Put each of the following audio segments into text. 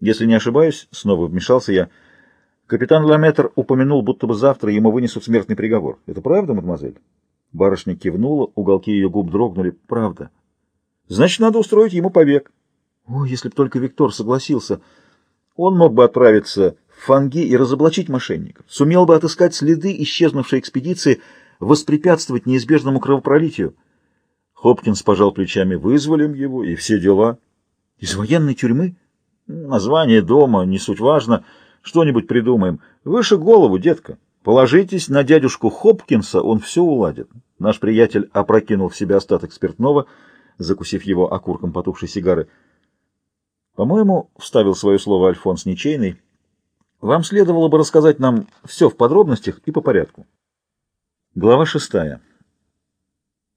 Если не ошибаюсь, снова вмешался я, капитан Ламетр упомянул, будто бы завтра ему вынесут смертный приговор. Это правда, мадемуазель? Барышня кивнула, уголки ее губ дрогнули. Правда. Значит, надо устроить ему побег. О, если б только Виктор согласился. Он мог бы отправиться в Фанги и разоблачить мошенников, сумел бы отыскать следы исчезнувшей экспедиции, воспрепятствовать неизбежному кровопролитию. Хопкинс пожал плечами, вызволим его, и все дела. Из военной тюрьмы? Название дома, не суть важно. Что-нибудь придумаем. Выше голову, детка. Положитесь на дядюшку Хопкинса, он все уладит. Наш приятель опрокинул в себя остаток спиртного, закусив его окурком потухшей сигары. По-моему, вставил свое слово Альфонс Ничейный, вам следовало бы рассказать нам все в подробностях и по порядку. Глава шестая.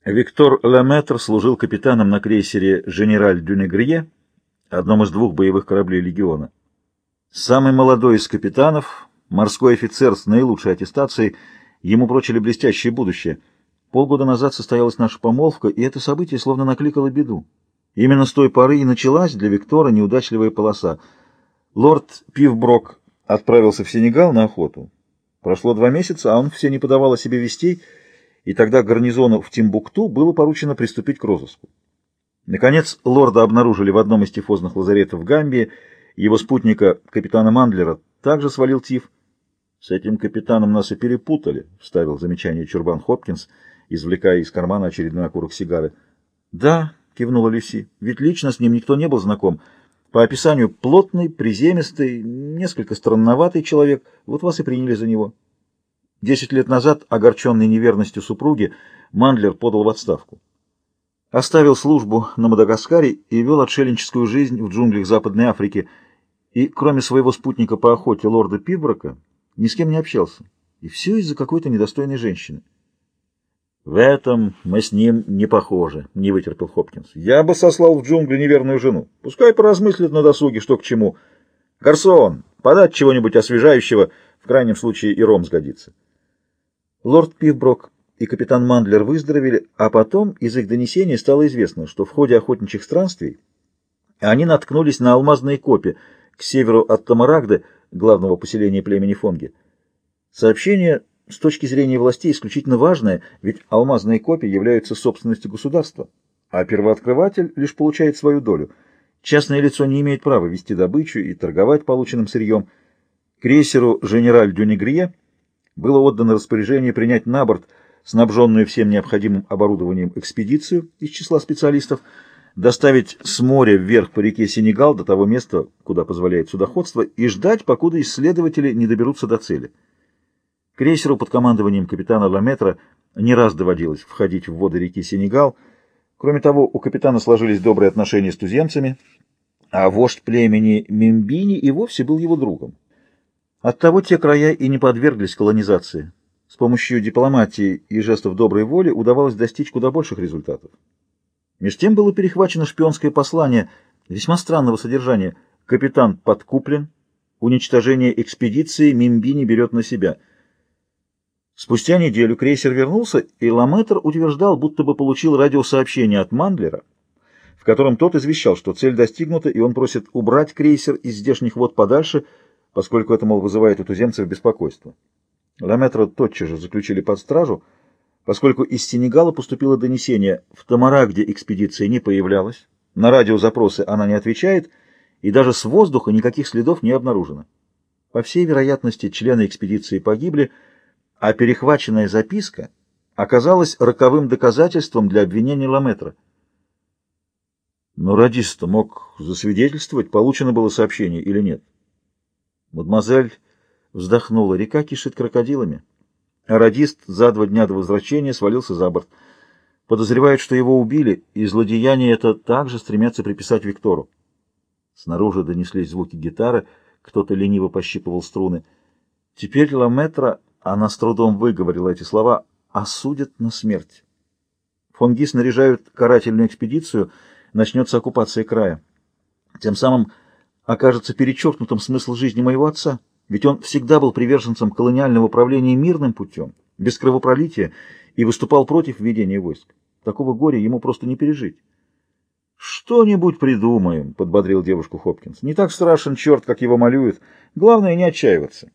Виктор Леметр служил капитаном на крейсере «Женераль Дюнегрие», одном из двух боевых кораблей легиона. Самый молодой из капитанов, морской офицер с наилучшей аттестацией, ему прочили блестящее будущее. Полгода назад состоялась наша помолвка, и это событие словно накликало беду. Именно с той поры и началась для Виктора неудачливая полоса. Лорд Пивброк отправился в Сенегал на охоту. Прошло два месяца, а он все не подавал о себе вестей, и тогда гарнизону в Тимбукту было поручено приступить к розыску. Наконец, лорда обнаружили в одном из тифозных лазаретов в Гамбии, его спутника, капитана Мандлера, также свалил тиф. «С этим капитаном нас и перепутали», — вставил замечание Чурбан Хопкинс, извлекая из кармана очередной окурок сигары. «Да», — кивнула Люси, — «ведь лично с ним никто не был знаком. По описанию плотный, приземистый, несколько странноватый человек, вот вас и приняли за него». Десять лет назад, огорченный неверностью супруги, Мандлер подал в отставку. Оставил службу на Мадагаскаре и вел отшельническую жизнь в джунглях Западной Африки, и, кроме своего спутника по охоте лорда Пиброка, ни с кем не общался. И все из-за какой-то недостойной женщины. «В этом мы с ним не похожи», — не вытерпел Хопкинс. «Я бы сослал в джунгли неверную жену. Пускай поразмыслит на досуге, что к чему. Гарсон, подать чего-нибудь освежающего, в крайнем случае и ром сгодится». Лорд Пивброк и капитан Мандлер выздоровели, а потом из их донесений стало известно, что в ходе охотничьих странствий они наткнулись на алмазные копи к северу от Тамарагды, главного поселения племени Фонги. Сообщение с точки зрения властей исключительно важное, ведь алмазные копии являются собственностью государства, а первооткрыватель лишь получает свою долю. Частное лицо не имеет права вести добычу и торговать полученным сырьем. Крейсеру «Женераль Дюнегрие» было отдано распоряжение принять на борт снабженную всем необходимым оборудованием экспедицию из числа специалистов, доставить с моря вверх по реке Сенегал до того места, куда позволяет судоходство, и ждать, покуда исследователи не доберутся до цели. Крейсеру под командованием капитана Ламетра не раз доводилось входить в воды реки Сенегал. Кроме того, у капитана сложились добрые отношения с туземцами, а вождь племени Мимбини и вовсе был его другом. Оттого те края и не подверглись колонизации. Помощью дипломатии и жестов доброй воли удавалось достичь куда больших результатов. Меж тем было перехвачено шпионское послание весьма странного содержания. Капитан подкуплен, уничтожение экспедиции Мимбини берет на себя. Спустя неделю крейсер вернулся, и Ламетр утверждал, будто бы получил радиосообщение от Мандлера, в котором тот извещал, что цель достигнута, и он просит убрать крейсер из здешних вод подальше, поскольку это, мол, вызывает у туземцев беспокойство. Ламетра тотчас же заключили под стражу, поскольку из Сенегала поступило донесение, в Тамарагде экспедиция не появлялась, на радиозапросы она не отвечает, и даже с воздуха никаких следов не обнаружено. По всей вероятности, члены экспедиции погибли, а перехваченная записка оказалась роковым доказательством для обвинения Ламетра. Но радист мог засвидетельствовать, получено было сообщение или нет. Мадемуазель вздохнула. Река кишит крокодилами. А радист за два дня до возвращения свалился за борт. Подозревают, что его убили, и злодеяние это также стремятся приписать Виктору. Снаружи донеслись звуки гитары, кто-то лениво пощипывал струны. Теперь Ламетра, она с трудом выговорила эти слова, осудят на смерть. Фонги снаряжают карательную экспедицию, начнется оккупация края. Тем самым окажется перечеркнутым смысл жизни моего отца, ведь он всегда был приверженцем колониального управления мирным путем, без кровопролития, и выступал против введения войск. Такого горя ему просто не пережить. «Что-нибудь придумаем», — подбодрил девушку Хопкинс. «Не так страшен черт, как его малюют. Главное, не отчаиваться».